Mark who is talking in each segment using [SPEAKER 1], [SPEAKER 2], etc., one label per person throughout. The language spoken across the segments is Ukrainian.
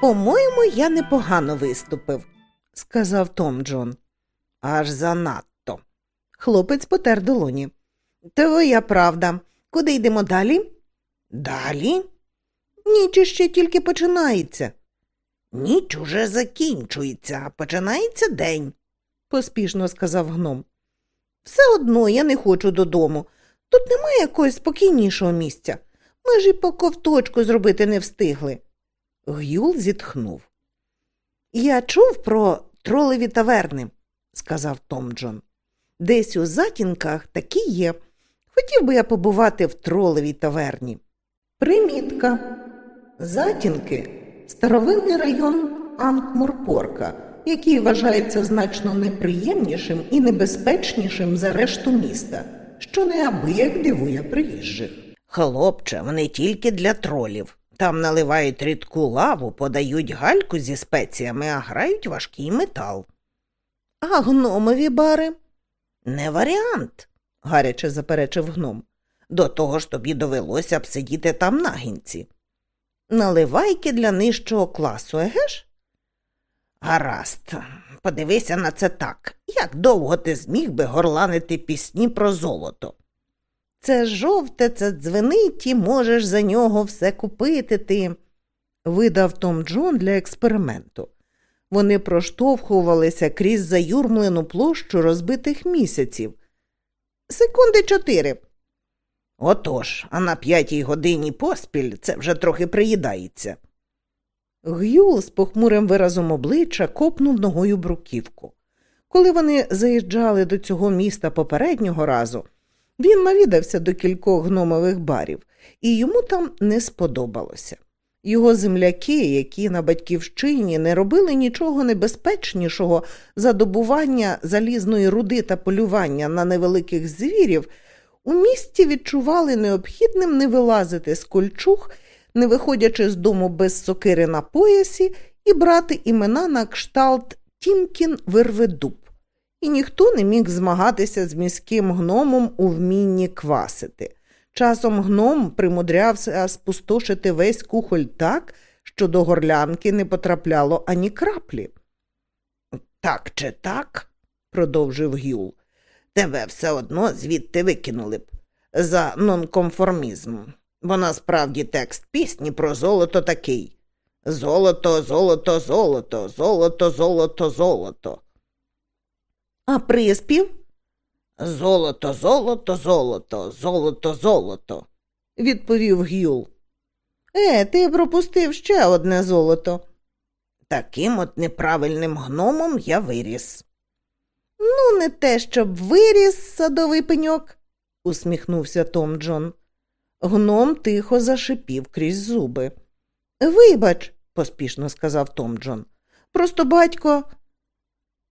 [SPEAKER 1] По-моєму, я непогано виступив, сказав Том Джон. Аж занадто. Хлопець потер долоні. Твоя правда. Куди йдемо далі? Далі? Ніч ще тільки починається. Ніч уже закінчується, а починається день, поспішно сказав гном. Все одно я не хочу додому. Тут немає якогось спокійнішого місця. Ми ж і по ковточку зробити не встигли. Гюл зітхнув. Я чув про тролеві таверни, сказав Том Джон. Десь у затінках такі є. Хотів би я побувати в тролевій таверні. Примітка. Затінки старовинний район Анкморпорка, який вважається значно неприємнішим і небезпечнішим за решту міста, що неабияк дивує приїжджих. Хлопче, вони тільки для тролів. Там наливають рідку лаву, подають гальку зі спеціями, а грають важкий метал. А гномові бари? Не варіант, гаряче заперечив гном. До того ж тобі довелося б сидіти там нагінці. Наливайки для нижчого класу, еге ж? Гаразд, подивися на це так. Як довго ти зміг би горланити пісні про золото? Це жовте, це дзвенить, і можеш за нього все купити ти, видав Том Джон для експерименту. Вони проштовхувалися крізь заюрмлену площу розбитих місяців. Секунди чотири. Отож, а на п'ятій годині поспіль це вже трохи приїдається. Гюл з похмурим виразом обличчя копнув ногою бруківку. Коли вони заїжджали до цього міста попереднього разу, він навідався до кількох гномових барів, і йому там не сподобалося. Його земляки, які на батьківщині не робили нічого небезпечнішого за добування залізної руди та полювання на невеликих звірів, у місті відчували необхідним не вилазити з кольчуг, не виходячи з дому без сокири на поясі, і брати імена на кшталт Тімкін Верведуб. І ніхто не міг змагатися з міським гномом у вмінні квасити. Часом гном примудрявся спустошити весь кухоль так, що до горлянки не потрапляло ані краплі. Так чи так, продовжив Гюл, тебе все одно звідти викинули б за нонконформізм, бо насправді текст пісні про золото такий Золото, золото, золото, золото, золото, золото. А приспів? Золото, золото, золото, золото, золото, відповів Гюл. Е, ти пропустив ще одне золото. Таким от неправильним гномом я виріс. Ну, не те, щоб виріс садовий пеньок, усміхнувся Том Джон. Гном тихо зашипів крізь зуби. Вибач, поспішно сказав Том Джон. Просто батько.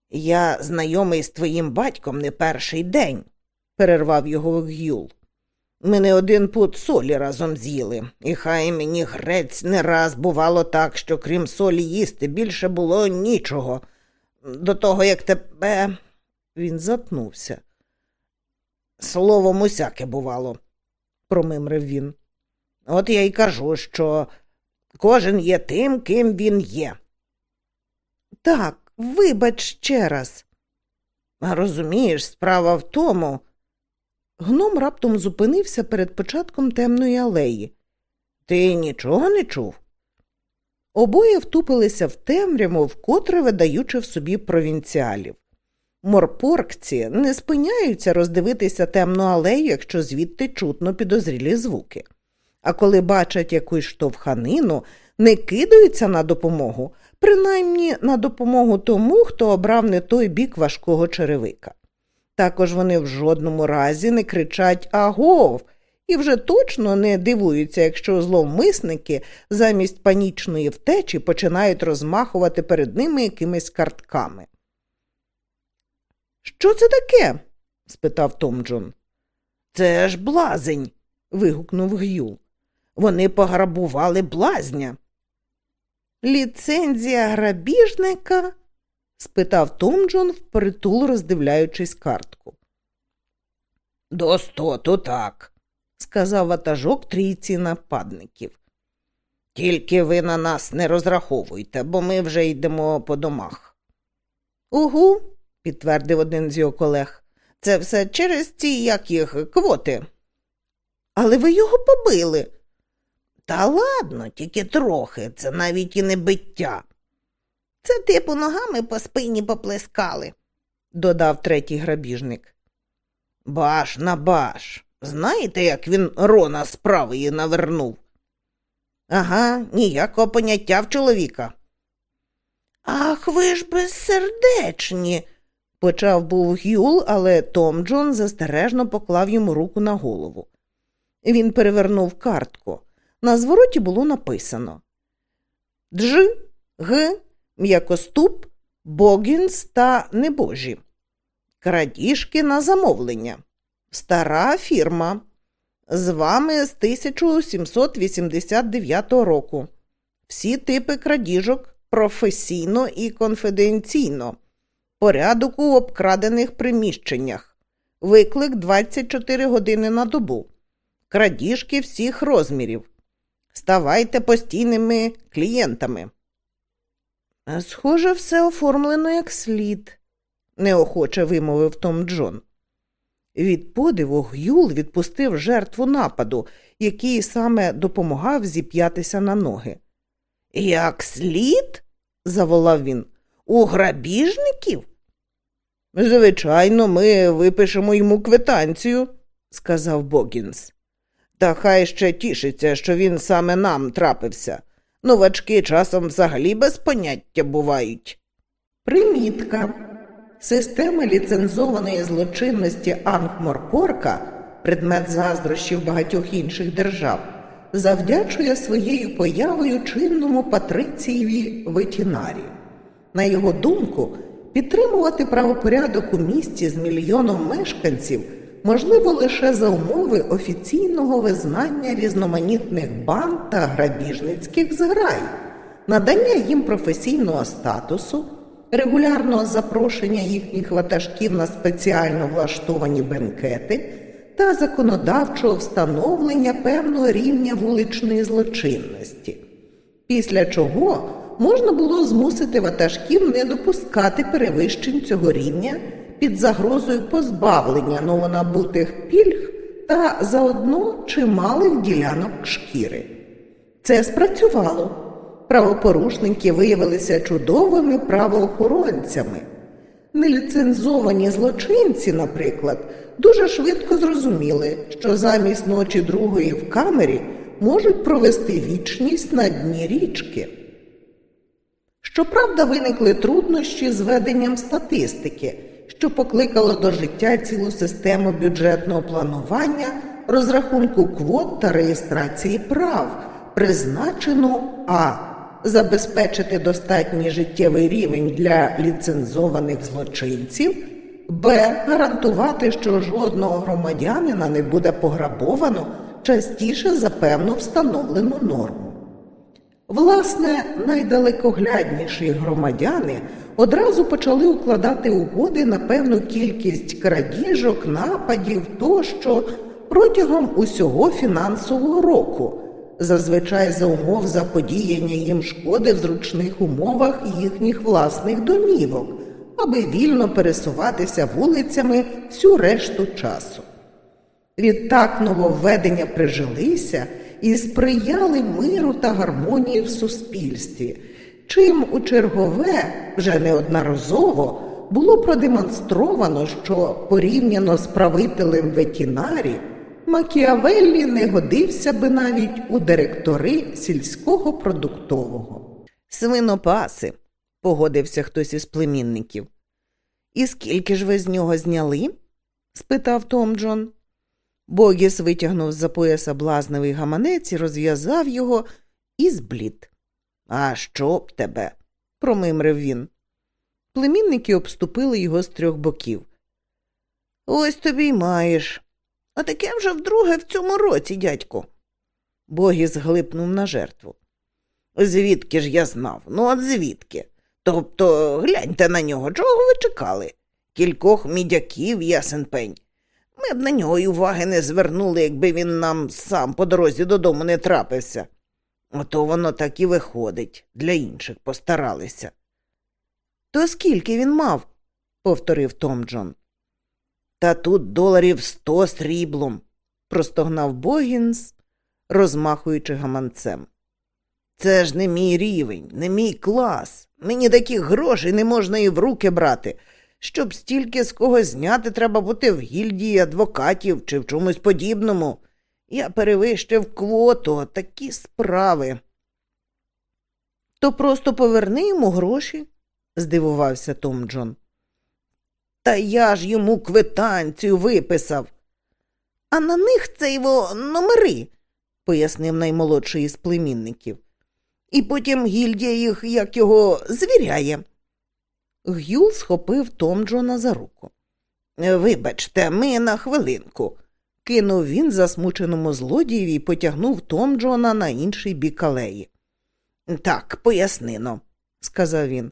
[SPEAKER 1] Я знайомий з твоїм батьком не перший день, перервав його Гюл. Ми не один пут солі разом з'їли, і хай мені грець не раз бувало так, що крім солі їсти більше було нічого. До того, як тебе. Він затнувся. Словом, усяке бувало, промимрив він. От я й кажу, що кожен є тим, ким він є. Так, Вибач ще раз. Розумієш, справа в тому. Гном раптом зупинився перед початком темної алеї. Ти нічого не чув? Обоє втупилися в темряву, вкотре видаючи в собі провінціалів. Морпоркці не спиняються роздивитися темну алею, якщо звідти чутно підозрілі звуки. А коли бачать якусь штовханину, не кидаються на допомогу, принаймні на допомогу тому, хто обрав не той бік важкого черевика. Також вони в жодному разі не кричать агов і вже точно не дивуються, якщо зловмисники замість панічної втечі починають розмахувати перед ними якимись картками. Що це таке? спитав Том Джон. Це ж блазень. вигукнув Гюл. Вони пограбували блазня. Ліцензія грабіжника? спитав Том Джон, впритул роздивляючись картку. Достоту так, сказав ватажок трійці нападників. Тільки ви на нас не розраховуйте, бо ми вже йдемо по домах. Угу, підтвердив один з його колег. Це все через ці як їх квоти. Але ви його побили. Та ладно, тільки трохи, це навіть і не биття. Це типу ногами по спині поплескали, додав третій грабіжник. Баш на баш. Знаєте, як він рона з навернув? Ага, ніякого поняття в чоловіка. Ах, ви ж безсердечні, почав був Гюл, але Том Джон застережно поклав йому руку на голову. Він перевернув картку. На звороті було написано Дж, Г, м'якоступ, Богінс та небожі. Крадіжки на замовлення. Стара фірма. З вами з 1789 року. Всі типи крадіжок професійно і конфіденційно. Порядок у обкрадених приміщеннях. Виклик 24 години на добу. Крадіжки всіх розмірів. Ставайте постійними клієнтами. Схоже, все оформлено як слід, неохоче вимовив Том Джон. Від подиву Гюл відпустив жертву нападу, який саме допомагав зіп'ятися на ноги. Як слід? заволав він. У грабіжників? Звичайно, ми випишемо йому квитанцію, сказав Богінс. Та хай ще тішиться, що він саме нам трапився. Новачки часом взагалі без поняття бувають. Примітка. Система ліцензованої злочинності Ангморпорка, предмет заздрощів багатьох інших держав, завдячує своєю появою чинному Патрицієві Ветінарі. На його думку, підтримувати правопорядок у місті з мільйоном мешканців можливо лише за умови офіційного визнання різноманітних банд та грабіжницьких зграй, надання їм професійного статусу, регулярного запрошення їхніх ватажків на спеціально влаштовані бенкети та законодавчого встановлення певного рівня вуличної злочинності, після чого можна було змусити ватажків не допускати перевищень цього рівня під загрозою позбавлення новонабутих пільг та заодно чималих ділянок шкіри. Це спрацювало. Правопорушники виявилися чудовими правоохоронцями. Неліцензовані злочинці, наприклад, дуже швидко зрозуміли, що замість ночі другої в камері можуть провести вічність на дні річки. Щоправда, виникли труднощі з веденням статистики що покликало до життя цілу систему бюджетного планування, розрахунку квот та реєстрації прав, призначену а. Забезпечити достатній життєвий рівень для ліцензованих злочинців, б. Гарантувати, що жодного громадянина не буде пограбовано частіше за певну встановлену норму. Власне, найдалекоглядніші громадяни одразу почали укладати угоди на певну кількість крадіжок, нападів тощо протягом усього фінансового року, зазвичай за умов заподіяння їм шкоди в зручних умовах їхніх власних домівок, аби вільно пересуватися вулицями всю решту часу. Відтак нововведення прижилися і сприяли миру та гармонії в суспільстві чим у чергове вже неодноразово було продемонстровано, що порівняно з правителем ветінарі Макіавеллі не годився би навіть у директори сільського продуктового. Свинопаси, погодився хтось із племінників. І скільки ж ви з нього зняли? спитав Том Джон. Богіс витягнув з за пояса блазневий гаманець і розв'язав його і зблід. А що б тебе? промимрив він. Племінники обступили його з трьох боків. Ось тобі й маєш. А таке вже вдруге в цьому році, дядьку. Богіс глипнув на жертву. Звідки ж я знав? Ну, от звідки? Тобто гляньте на нього, чого ви чекали? Кількох мідяків, ясен пень. Ми б на нього й уваги не звернули, якби він нам сам по дорозі додому не трапився. Ото воно так і виходить, для інших постаралися. То скільки він мав? повторив Том Джон. Та тут доларів сто сріблом, простогнав Богінс, розмахуючи гаманцем. Це ж не мій рівень, не мій клас. Мені таких грошей не можна і в руки брати. Щоб стільки з когось зняти, треба бути в гільдії адвокатів чи в чомусь подібному. Я перевищив квоту, такі справи. То просто поверни йому гроші, здивувався Том Джон. Та я ж йому квитанцію виписав. А на них це його номери, пояснив наймолодший із племінників. І потім гільдія їх як його звіряє. Гюл схопив Том Джона за руку. Вибачте, ми на хвилинку, кинув він засмученому злодієві і потягнув Том Джона на інший бік алеї. Так, пояснино, сказав він.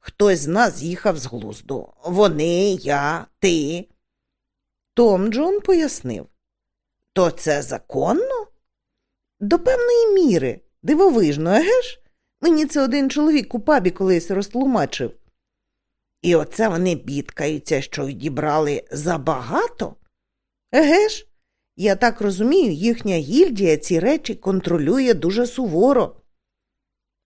[SPEAKER 1] Хтось з нас їхав з глузду. Вони, я, ти. Том Джон пояснив. То це законно? До певної міри, дивовижно, еге ж? Мені це один чоловік у пабі колись розтлумачив. І оце вони бідкаються, що відібрали забагато? Еге ж, я так розумію, їхня гільдія ці речі контролює дуже суворо.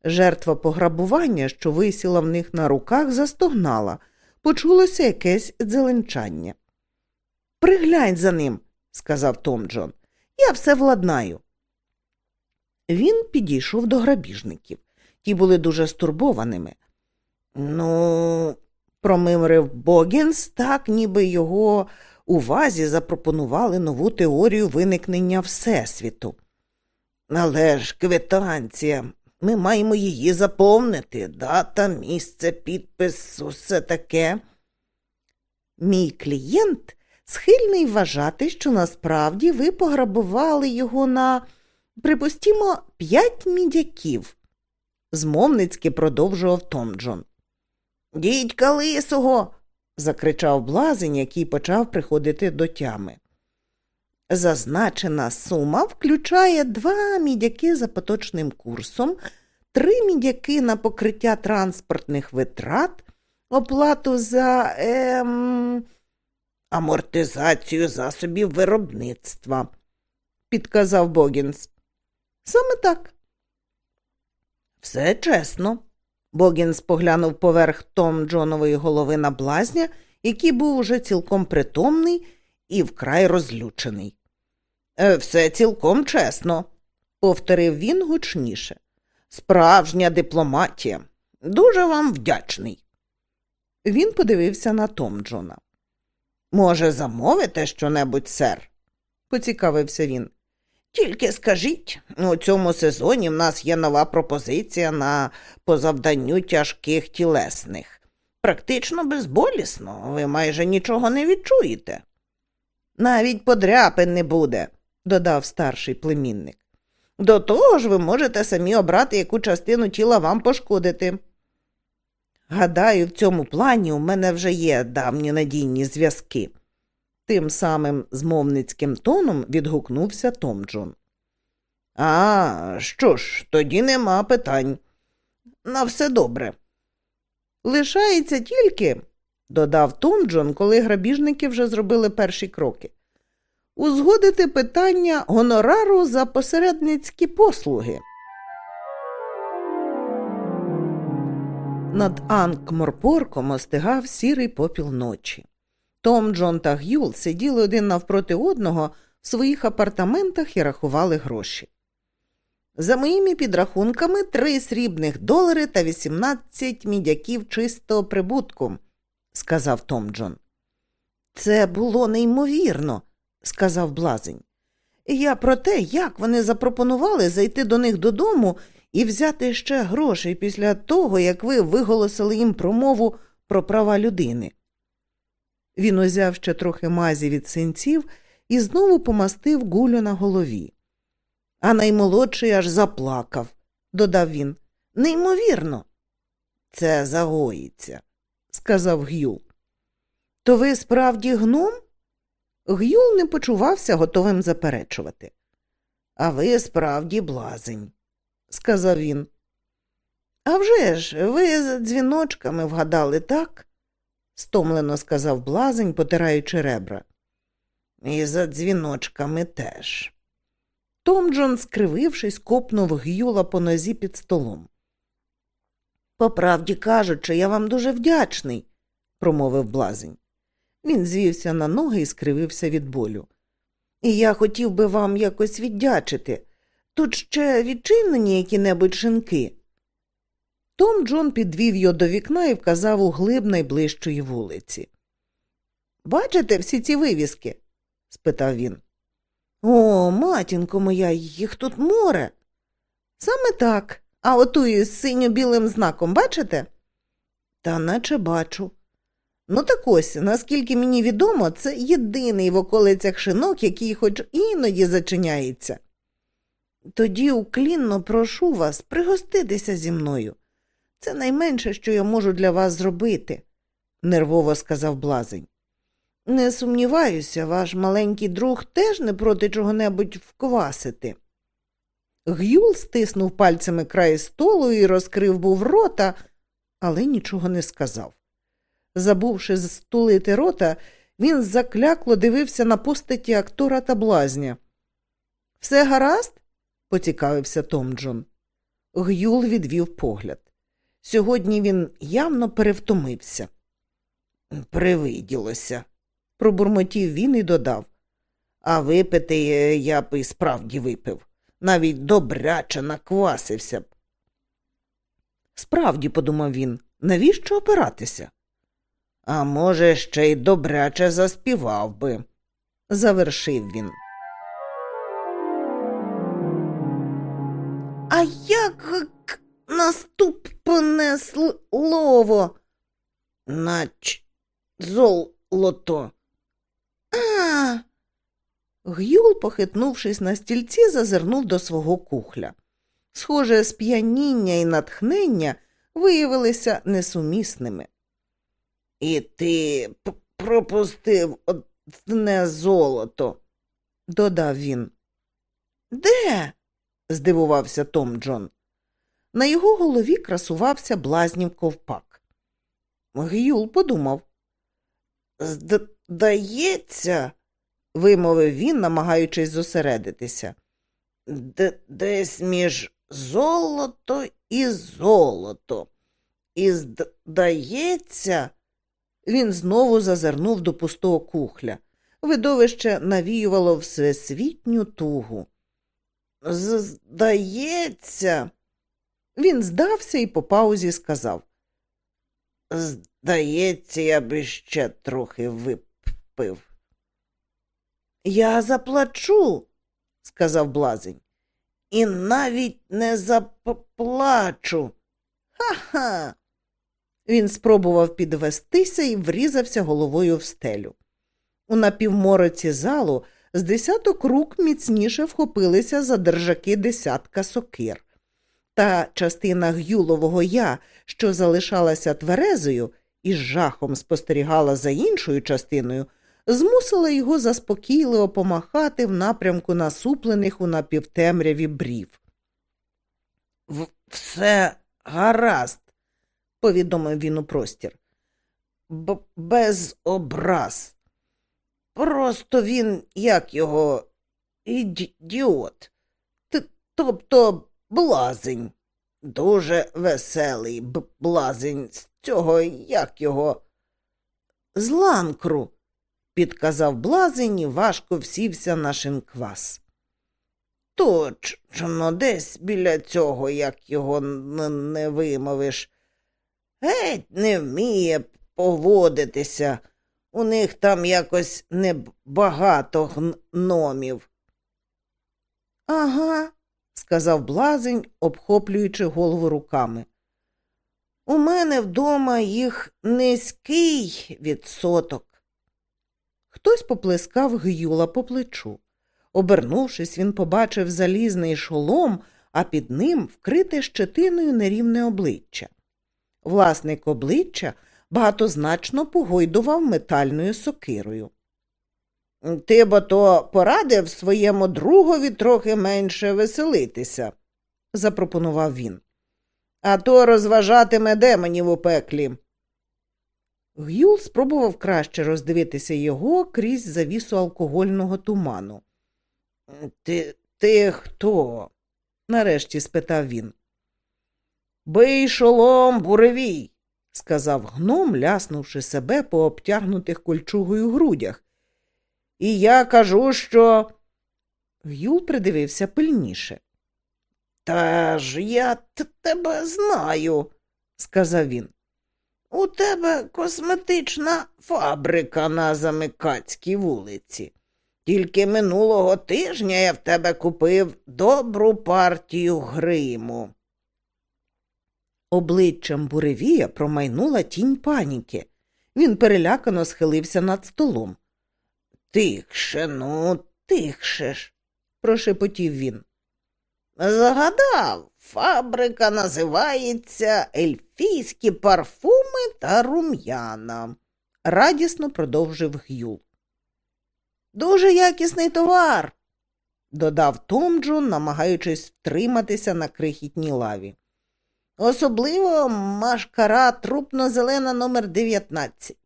[SPEAKER 1] Жертва пограбування, що висіла в них на руках, застогнала. Почулося якесь дзеленчання. Приглянь за ним, сказав Том Джон. Я все владнаю. Він підійшов до грабіжників. Ті були дуже стурбованими. Ну, промимрив Богінс, так ніби його увазі запропонували нову теорію виникнення Всесвіту. Але ж квитанція, ми маємо її заповнити. Дата, місце, підпис, усе таке. Мій клієнт схильний вважати, що насправді ви пограбували його на, припустімо, п'ять мідяків, змовницьки продовжував Том Джон. Дідька лисого. закричав блазень, який почав приходити до тями. Зазначена сума включає два мідяки за поточним курсом, три мідяки на покриття транспортних витрат, оплату за ем, амортизацію засобів виробництва, підказав Богінс. Саме так. Все чесно. Богінс поглянув поверх Том Джонової голови на блазня, який був уже цілком притомний і вкрай розлючений. «Е, все цілком чесно, повторив він гучніше. Справжня дипломатія. Дуже вам вдячний. Він подивився на Том Джона. Може, замовите щонебудь, сер? поцікавився він. Тільки скажіть, у цьому сезоні в нас є нова пропозиція на по завданню тяжких тілесних. Практично безболісно, ви майже нічого не відчуєте. Навіть подряпин не буде, додав старший племінник. До того ж, ви можете самі обрати, яку частину тіла вам пошкодити. Гадаю, в цьому плані у мене вже є давні надійні зв'язки. Тим самим змовницьким тоном відгукнувся Том Джон. А, що ж, тоді нема питань. На все добре. Лишається тільки, додав Том Джон, коли грабіжники вже зробили перші кроки, узгодити питання гонорару за посередницькі послуги. Над Анкморпорком остигав сірий попіл ночі. Том, Джон та Гюл сиділи один навпроти одного в своїх апартаментах і рахували гроші. За моїми підрахунками, три срібних долари та 18 мідяків чистого прибутку, сказав Том Джон. Це було неймовірно, сказав блазень. Я про те, як вони запропонували зайти до них додому і взяти ще грошей після того, як ви виголосили їм промову про права людини. Він узяв ще трохи мазі від синців і знову помастив гулю на голові. А наймолодший аж заплакав, додав він. Неймовірно. Це загоїться, сказав Гюл. То ви справді гном? Гюл не почувався готовим заперечувати. А ви справді блазень, сказав він. «А вже ж, ви за дзвіночками вгадали, так? Стомлено сказав блазень, потираючи ребра. І за дзвіночками теж. Том Джон, скривившись, копнув Гюла по нозі під столом. По правді кажучи, я вам дуже вдячний, промовив блазень. Він звівся на ноги і скривився від болю. І я хотів би вам якось віддячити. Тут ще відчинені які-небудь шинки. Том Джон підвів його до вікна і вказав у глиб найближчої вулиці. Бачите всі ці вивіски? спитав він. О, матінко моя, їх тут море. Саме так. А оту із синьо-білим знаком бачите? Та наче бачу. Ну так ось, наскільки мені відомо, це єдиний в околицях шинок, який хоч іноді зачиняється. Тоді уклінно прошу вас пригоститися зі мною. Це найменше, що я можу для вас зробити, нервово сказав блазень. Не сумніваюся, ваш маленький друг теж не проти чого-небудь вквасити. Гюл стиснув пальцями край столу і розкрив був рота, але нічого не сказав. Забувши стулити рота, він заклякло дивився на постаті актора та блазня. Все гаразд? поцікавився Том Джон. Гюл відвів погляд. Сьогодні він явно перевтомився. Привиділося, пробурмотів він і додав. А випити я б і справді випив, навіть добряче наквасився б. Справді, подумав він, навіщо опиратися? А може, ще й добряче заспівав би, завершив він. А наступне слово? Нач золото. А. Гюл, похитнувшись на стільці, зазирнув до свого кухля. Схоже, сп'яніння і натхнення виявилися несумісними. І ти пропустив одне золото, додав він. Де? здивувався Том Джон. На його голові красувався блазнів ковпак. Гюл подумав. Здається, вимовив він, намагаючись зосередитися. Десь між золото і золото. І здається, він знову зазирнув до пустого кухля. Видовище навіювало всесвітню тугу. Здається, він здався і по паузі сказав. Здається, я би ще трохи випив. Я заплачу, сказав блазень, і навіть не заплачу. Ха-ха. Він спробував підвестися і врізався головою в стелю. У напівмороці залу з десяток рук міцніше вхопилися за держаки десятка сокир. Та частина гюлового я, що залишалася тверезою і з жахом спостерігала за іншою частиною, змусила його заспокійливо помахати в напрямку насуплених у напівтемряві брів. Все гаразд, повідомив він у простір. Б без образ. Просто він, як його, ідіот. Тобто блазень. Дуже веселий б блазень з цього, як його. З ланкру, підказав блазень і важко всівся на шинквас. Точно, десь біля цього, як його не вимовиш. Геть не вміє поводитися. У них там якось небагато гномів. Ага, сказав блазень, обхоплюючи голову руками. У мене вдома їх низький відсоток. Хтось поплескав Гюла по плечу. Обернувшись, він побачив залізний шолом, а під ним вкрите щетиною нерівне обличчя. Власник обличчя багатозначно погойдував метальною сокирою. Ти бо то порадив своєму другові трохи менше веселитися, запропонував він. А то розважатиме демонів у пеклі. Гюл спробував краще роздивитися його крізь завісу алкогольного туману. Ти ти хто? нарешті спитав він. Бий шолом, буревій, сказав гном, ляснувши себе по обтягнутих кольчугою грудях. І я кажу, що. Гюл придивився пильніше. Та ж я тебе знаю, сказав він. У тебе косметична фабрика на Замикацькій вулиці. Тільки минулого тижня я в тебе купив добру партію гриму. Обличчям буревія промайнула тінь паніки. Він перелякано схилився над столом. Тихше, ну, тихше ж, прошепотів він. Згадав, фабрика називається Ельфійські парфуми та рум'яна, радісно продовжив Гюл. Дуже якісний товар, додав Том Джон, намагаючись втриматися на крихітній лаві. Особливо машкара трупно-зелена номер 19.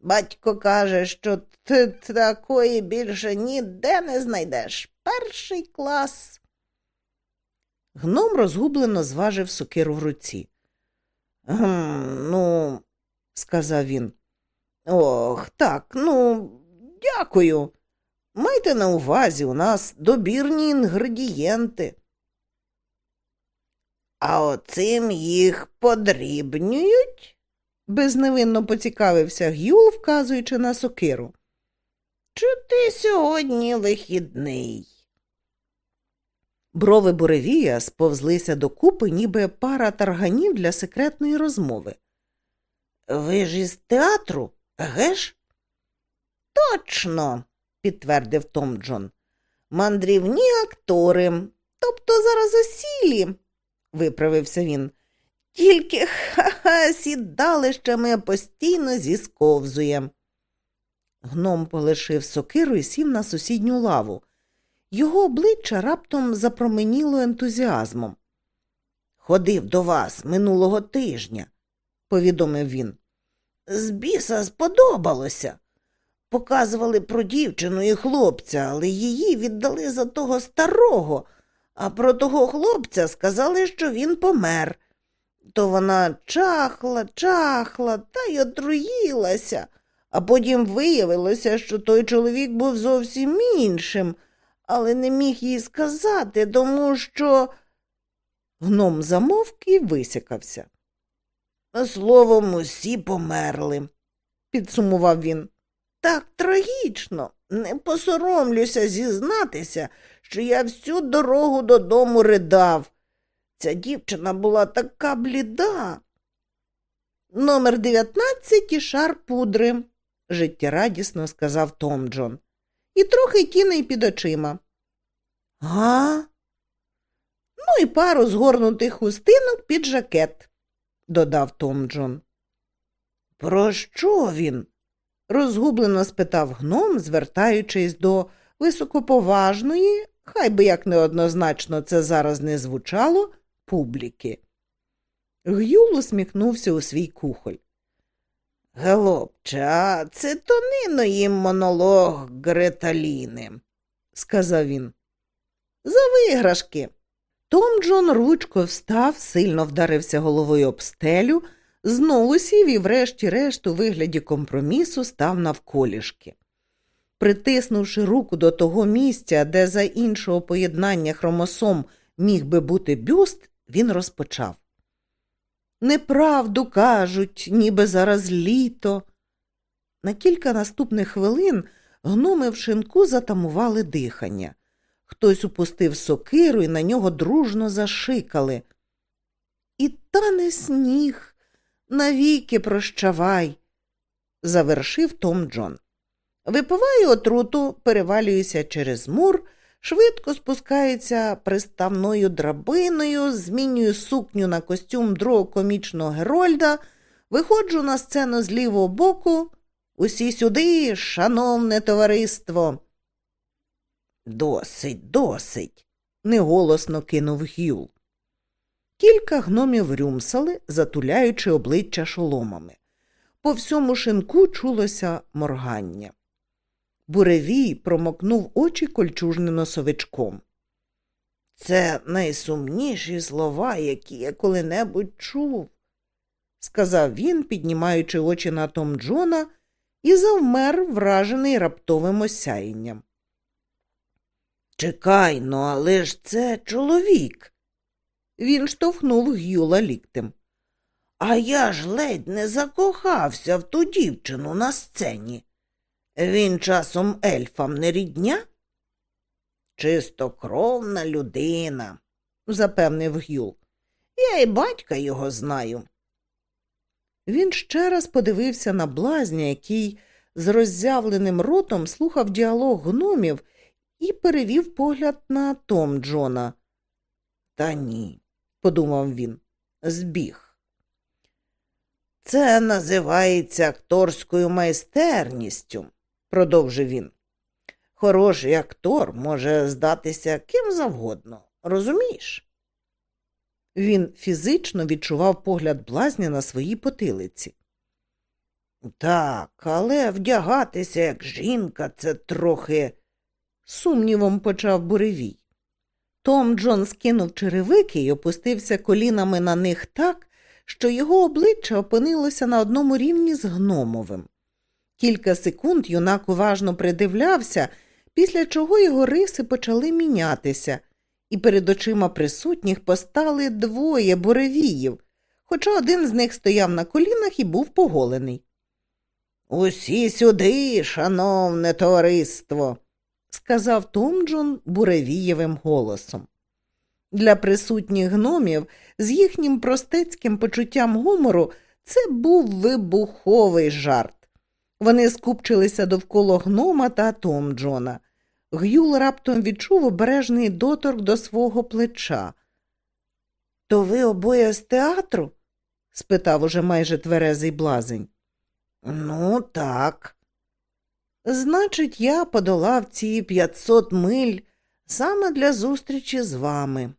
[SPEAKER 1] Батько каже, що ти такої більше ніде не знайдеш. Перший клас. Гном розгублено зважив сокиру в руці. «Гм, Ну, сказав він. Ох, так, ну, дякую. Майте на увазі, у нас добірні інгредієнти. А оцим їх подрібнюють? Безневинно поцікавився Гюл, вказуючи на сокиру. Чи ти сьогодні вихідний? Брови буревія сповзлися докупи, ніби пара тарганів для секретної розмови. Ви ж із театру, геш? Точно, підтвердив Том Джон. Мандрівні актори, тобто зараз осілі, виправився він. Тільки ха-ха, сідалищами постійно зісковзує. Гном полишив сокиру і сів на сусідню лаву. Його обличчя раптом запроменіло ентузіазмом. Ходив до вас минулого тижня, повідомив він. З біса сподобалося. Показували про дівчину і хлопця, але її віддали за того старого, а про того хлопця сказали, що він помер. То вона чахла, чахла та й отруїлася, а потім виявилося, що той чоловік був зовсім іншим але не міг їй сказати, тому що. Гном замовк і висякався. Словом, усі померли, підсумував він. Так трагічно, не посоромлюся зізнатися, що я всю дорогу додому ридав. Ця дівчина була така бліда. Номер дев'ятнадцять і шар пудри, життєрадісно сказав Том Джон і трохи тіней під очима. Га? Ну і пару згорнутих хустинок під жакет, додав Том Джон. Про що він? розгублено спитав гном, звертаючись до високоповажної, хай би як неоднозначно це зараз не звучало, публіки. Гюл усміхнувся у свій кухоль. Голубче, це то нино їм монолог Греталіни, сказав він. За виграшки. Том Джон ручко встав, сильно вдарився головою об стелю, знову сів і, врешті-решт, у вигляді компромісу став навколішки. Притиснувши руку до того місця, де за іншого поєднання хромосом міг би бути бюст, він розпочав. Неправду кажуть, ніби зараз літо. На кілька наступних хвилин гноми в шинку затамували дихання. Хтось упустив сокиру і на нього дружно зашикали. І тане сніг, навіки прощавай, завершив Том Джон. Випиваю отруту, перевалююся через мур швидко спускається приставною драбиною, змінюю сукню на костюм другого комічного Герольда, виходжу на сцену з лівого боку, Усі сюди, шановне товариство. Досить, досить, неголосно кинув Гюл. Кілька гномів рюмсали, затуляючи обличчя шоломами. По всьому шинку чулося моргання. Буревій промокнув очі кольчужним носовичком. Це найсумніші слова, які я коли-небудь чув, сказав він, піднімаючи очі на Том Джона, і завмер, вражений раптовим осяянням. Чекай ну, але ж це чоловік. Він штовхнув Гюла ліктем. А я ж ледь не закохався в ту дівчину на сцені. Він часом ельфам не рідня? Чистокровна людина, запевнив Гюл. Я і батька його знаю. Він ще раз подивився на блазня, який з роззявленим ротом слухав діалог гномів і перевів погляд на Том Джона. Та ні, подумав він, збіг. Це називається акторською майстерністю, продовжив він. Хороший актор може здатися ким завгодно, розумієш? Він фізично відчував погляд блазня на своїй потилиці. Так, але вдягатися як жінка це трохи, сумнівом почав буревій. Том Джон скинув черевики і опустився колінами на них так, що його обличчя опинилося на одному рівні з гномовим. Кілька секунд юнак уважно придивлявся, після чого його риси почали мінятися, і перед очима присутніх постали двоє буревіїв, хоча один з них стояв на колінах і був поголений. Усі сюди, шановне товариство, сказав Томджон буревієвим голосом. Для присутніх гномів з їхнім простецьким почуттям гумору це був вибуховий жарт. Вони скупчилися довкола гнома та Том Джона. Гюл раптом відчув обережний доторк до свого плеча. То ви обоє з театру? спитав уже майже тверезий блазень. Ну, так. Значить, я подолав ці п'ятсот миль саме для зустрічі з вами.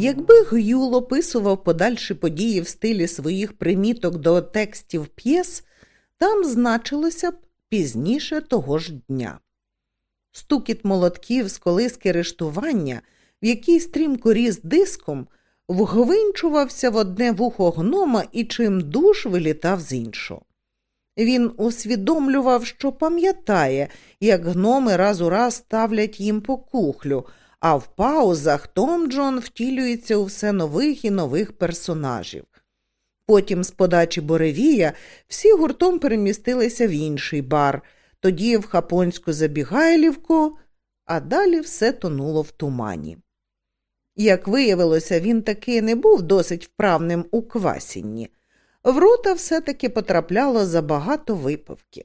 [SPEAKER 1] Якби Гюл описував подальші події в стилі своїх приміток до текстів п'єс, там значилося б пізніше того ж дня. Стукіт молотків з колиски рештування, в який стрімко ріс диском, вгвинчувався в одне вухо гнома і чим душ вилітав з іншого. Він усвідомлював, що пам'ятає, як гноми раз у раз ставлять їм по кухлю, а в паузах Том Джон втілюється у все нових і нових персонажів. Потім, з подачі Боревія, всі гуртом перемістилися в інший бар, тоді в Хапонську забігайлівку, а далі все тонуло в тумані. Як виявилося, він таки не був досить вправним у квасінні. В рота все-таки потрапляло забагато випивки.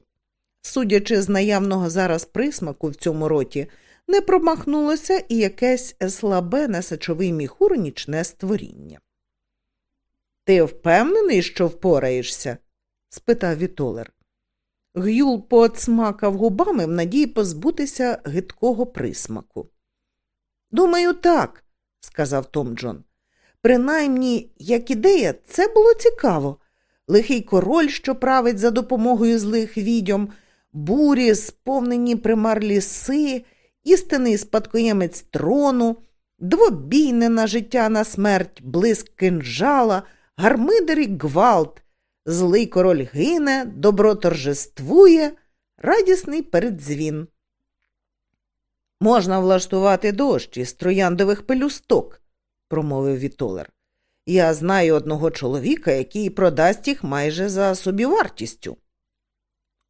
[SPEAKER 1] Судячи з наявного зараз присмаку в цьому роті, не промахнулося і якесь слабе на сечовий міхур нічне створіння. Ти впевнений, що впораєшся? спитав Вітолер. Гюл поцмакав губами в надії позбутися гидкого присмаку. Думаю, так, сказав Том Джон. Принаймні, як ідея, це було цікаво. Лихий король, що править за допомогою злих відьом, бурі, сповнені примар ліси, істинний спадкоємець трону, двобійне на життя на смерть, блиск кинжала, гармидер і гвалт. Злий король гине, добро торжествує, радісний передзвін. Можна влаштувати дощ із трояндових пелюсток, промовив Вітолер. Я знаю одного чоловіка, який продасть їх майже за собівартістю.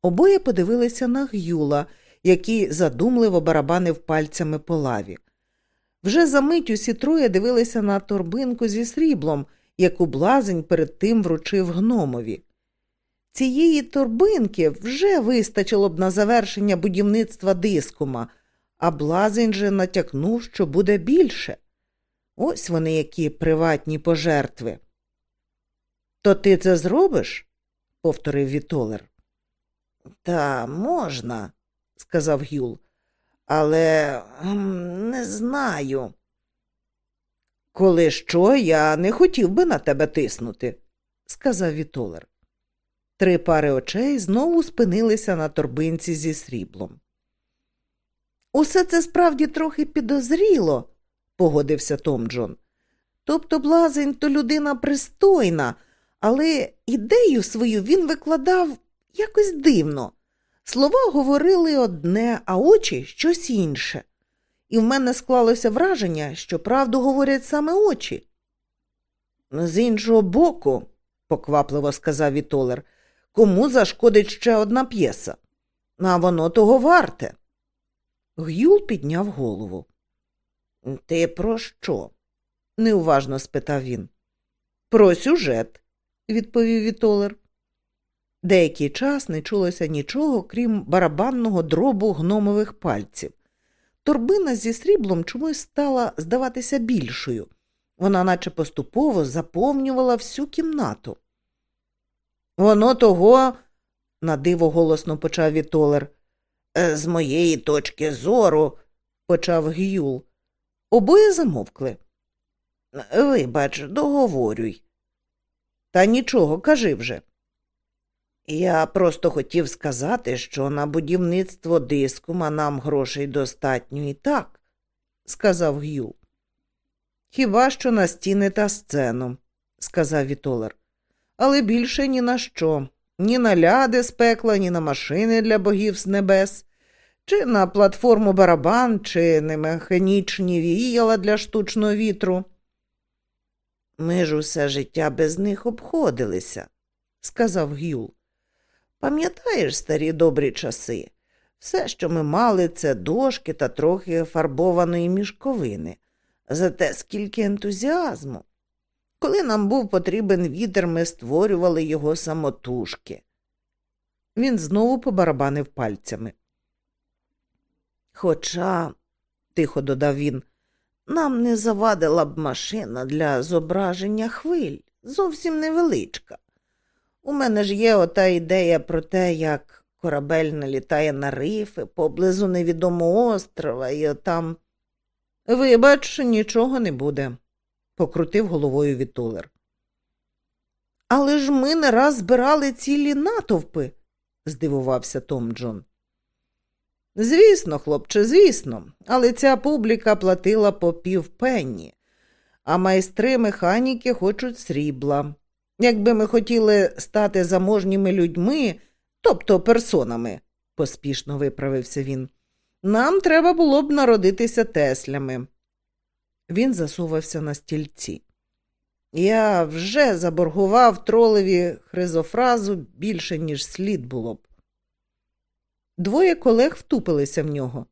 [SPEAKER 1] Обоє подивилися на Гюла, який задумливо барабанив пальцями по лаві. Вже за мить усі троє дивилися на торбинку зі сріблом, яку блазень перед тим вручив гномові. Цієї торбинки вже вистачило б на завершення будівництва дискума, а блазень же натякнув, що буде більше. Ось вони які приватні пожертви. То ти це зробиш? повторив Вітолер. Та можна, сказав Гюл, але не знаю. Коли що, я не хотів би на тебе тиснути, сказав Вітолер. Три пари очей знову спинилися на торбинці зі сріблом. Усе це справді трохи підозріло, погодився Томджон. Тобто блазень то людина пристойна, але ідею свою він викладав якось дивно. Слова говорили одне, а очі щось інше. І в мене склалося враження, що правду говорять саме очі. З іншого боку, поквапливо сказав Вітолер, кому зашкодить ще одна п'єса? А воно того варте. Гюл підняв голову. Ти про що? неуважно спитав він. Про сюжет, відповів Вітолер. Деякий час не чулося нічого, крім барабанного дробу гномових пальців. Торбина зі сріблом чомусь стала здаватися більшою. Вона наче поступово заповнювала всю кімнату. Воно того, надиво голосно почав Вітолер. «Е, з моєї точки зору, почав Гюл. Обоє замовкли. Вибач, договорюй. Та нічого, кажи вже. Я просто хотів сказати, що на будівництво дискума нам грошей достатньо і так, сказав Гюл. Хіба що на стіни та сцену, сказав Вітолер. Але більше ні на що, ні на ляди з пекла, ні на машини для богів з небес, чи на платформу барабан, чи на механічні віяла для штучного вітру. Ми ж усе життя без них обходилися, сказав Гюл. Пам'ятаєш старі добрі часи? Все, що ми мали, це дошки та трохи фарбованої мішковини. Зате скільки ентузіазму. Коли нам був потрібен вітер, ми створювали його самотужки. Він знову побарабанив пальцями. Хоча, тихо додав він, нам не завадила б машина для зображення хвиль, зовсім невеличка. У мене ж є ота ідея про те, як корабель налітає на рифи поблизу невідомого острова, і отам. Вибач, нічого не буде, покрутив головою Вітулер. Але ж ми не раз збирали цілі натовпи, здивувався Том Джон. Звісно, хлопче, звісно, але ця публіка платила по півпенні, а майстри механіки хочуть срібла. Якби ми хотіли стати заможніми людьми, тобто персонами, поспішно виправився він, нам треба було б народитися теслями. Він засувався на стільці. Я вже заборгував тролеві хризофразу більше, ніж слід було б. Двоє колег втупилися в нього.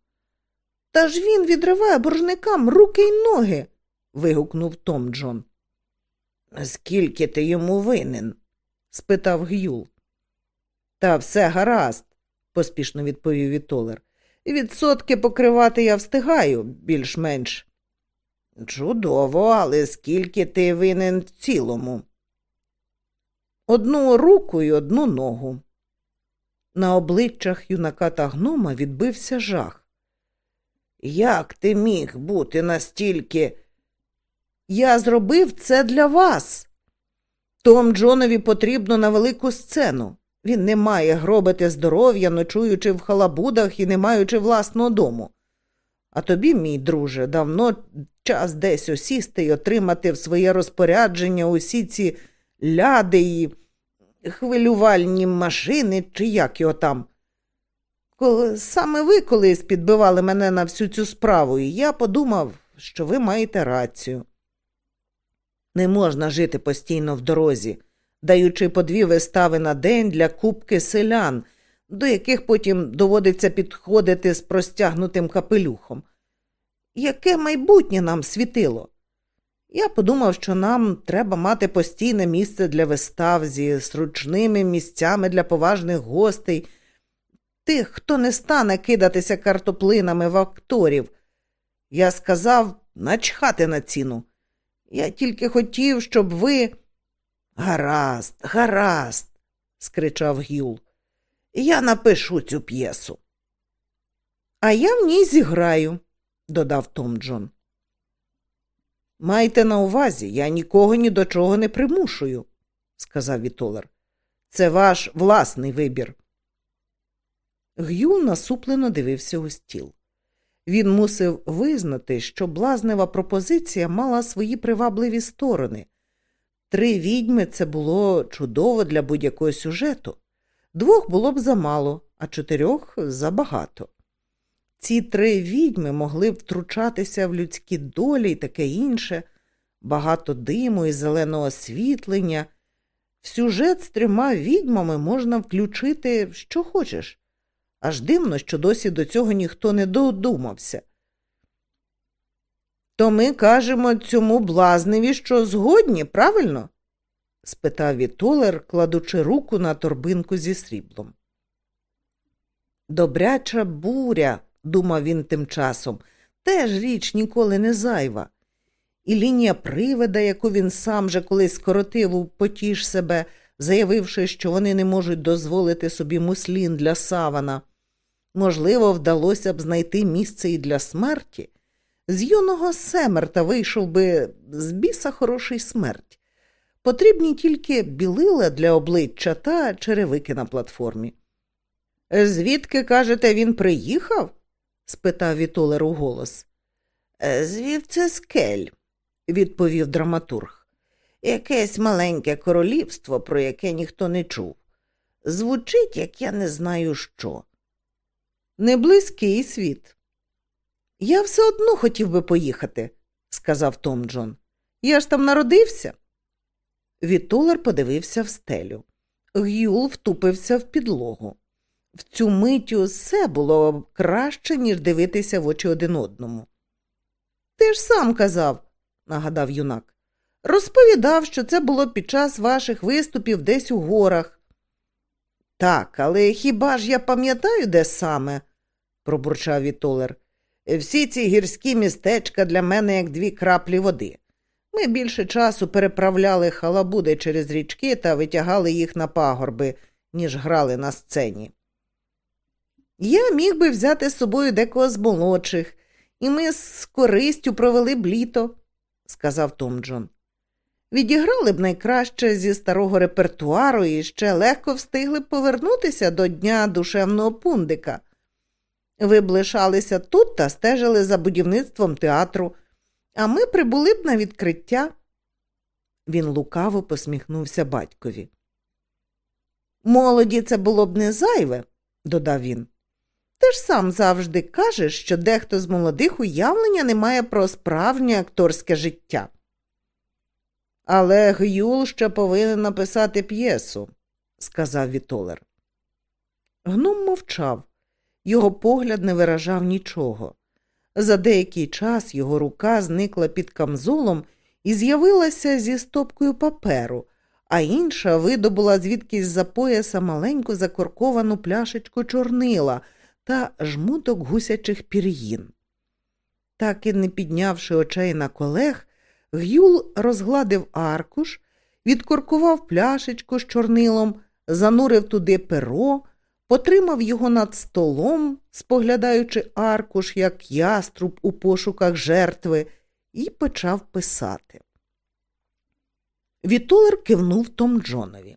[SPEAKER 1] Та ж він відриває боржникам руки й ноги. вигукнув Том Джон. Скільки ти йому винен? спитав Гюл. Та все гаразд, поспішно відповів Вітолер. Відсотки покривати я встигаю більш-менш. Чудово, але скільки ти винен в цілому? Одну руку і одну ногу. На обличчях юнака та гнома відбився жах. Як ти міг бути настільки? Я зробив це для вас. Том Джонові потрібно на велику сцену. Він не має гробити здоров'я, ночуючи в халабудах і не маючи власного дому. А тобі, мій друже, давно час десь осісти і отримати в своє розпорядження усі ці ляди і хвилювальні машини, чи як його там. Коли, Саме ви колись підбивали мене на всю цю справу, і я подумав, що ви маєте рацію. Не можна жити постійно в дорозі, даючи по дві вистави на день для кубки селян, до яких потім доводиться підходити з простягнутим капелюхом. Яке майбутнє нам світило? Я подумав, що нам треба мати постійне місце для вистав зі сручними місцями для поважних гостей, тих, хто не стане кидатися картоплинами в акторів. Я сказав начхати на ціну. Я тільки хотів, щоб ви. Гаразд, гаразд, скричав Гюл. Я напишу цю п'єсу. А я в ній зіграю, додав Том Джон. Майте на увазі, я нікого ні до чого не примушую, сказав Вітолер. Це ваш власний вибір. Гюл насуплено дивився у стіл. Він мусив визнати, що блазнева пропозиція мала свої привабливі сторони. Три відьми це було чудово для будь-якого сюжету. Двох було б замало, а чотирьох забагато. Ці три відьми могли б втручатися в людські долі і таке інше, багато диму і зеленого освітлення. В сюжет з трьома відьмами можна включити що хочеш. Аж дивно, що досі до цього ніхто не додумався. То ми кажемо цьому блазневі, що згодні, правильно? спитав Вітолер, кладучи руку на торбинку зі сріблом. Добряча буря, думав він тим часом, теж річ ніколи не зайва. І лінія привида, яку він сам же колись скоротив у потіж себе, заявивши, що вони не можуть дозволити собі муслін для савана. Можливо, вдалося б знайти місце і для смерті. З юного Семерта вийшов би з біса хороший смерть. Потрібні тільки білила для обличчя та черевики на платформі. Звідки, кажете, він приїхав? спитав Вітолер уголос. Звівці Скель, відповів драматург. Якесь маленьке королівство, про яке ніхто не чув. Звучить, як я не знаю що. Не близький світ. Я все одно хотів би поїхати, сказав Томджон. Я ж там народився. Вітолер подивився в стелю. Гюл втупився в підлогу. В цю мить усе було краще, ніж дивитися в очі один одному. Ти ж сам казав, нагадав юнак. Розповідав, що це було під час ваших виступів десь у горах. Так, але хіба ж я пам'ятаю, де саме? пробурчав Вітолер. Всі ці гірські містечка для мене як дві краплі води. Ми більше часу переправляли халабуди через річки та витягали їх на пагорби, ніж грали на сцені. Я міг би взяти з собою декого з молодших, і ми з користю провели б літо, сказав Том Джон. Відіграли б найкраще зі старого репертуару і ще легко встигли б повернутися до дня душевного пундика. Ви б лишалися тут та стежили за будівництвом театру, а ми прибули б на відкриття. Він лукаво посміхнувся батькові. Молоді це було б не зайве, додав він. Ти ж сам завжди кажеш, що дехто з молодих уявлення не має про справжнє акторське життя. Але Гюл ще повинен написати п'єсу, сказав Вітолер. Гном мовчав. Його погляд не виражав нічого. За деякий час його рука зникла під камзолом і з'явилася зі стопкою паперу, а інша видобула звідкись за пояса маленьку закорковану пляшечку чорнила та жмуток гусячих пір'їн. Так і не піднявши очей на колег, Гюл розгладив аркуш, відкоркував пляшечку з чорнилом, занурив туди перо, потримав його над столом, споглядаючи аркуш, як яструб у пошуках жертви, і почав писати. Вітулер кивнув Том Джонові.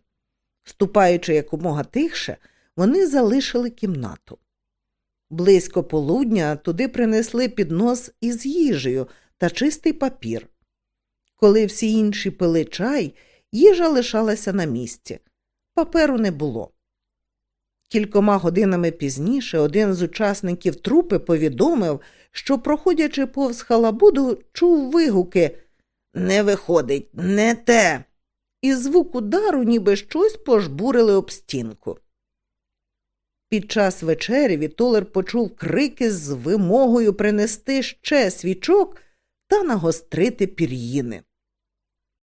[SPEAKER 1] Ступаючи якомога тихше, вони залишили кімнату. Близько полудня туди принесли піднос із їжею та чистий папір. Коли всі інші пили чай, їжа лишалася на місці. Паперу не було. Кількома годинами пізніше один з учасників трупи повідомив, що, проходячи повз халабуду, чув вигуки Не виходить, не те. І звук удару, ніби щось пожбурили об стінку. Під час вечері Вітолер почув крики з вимогою принести ще свічок та нагострити пір'їни.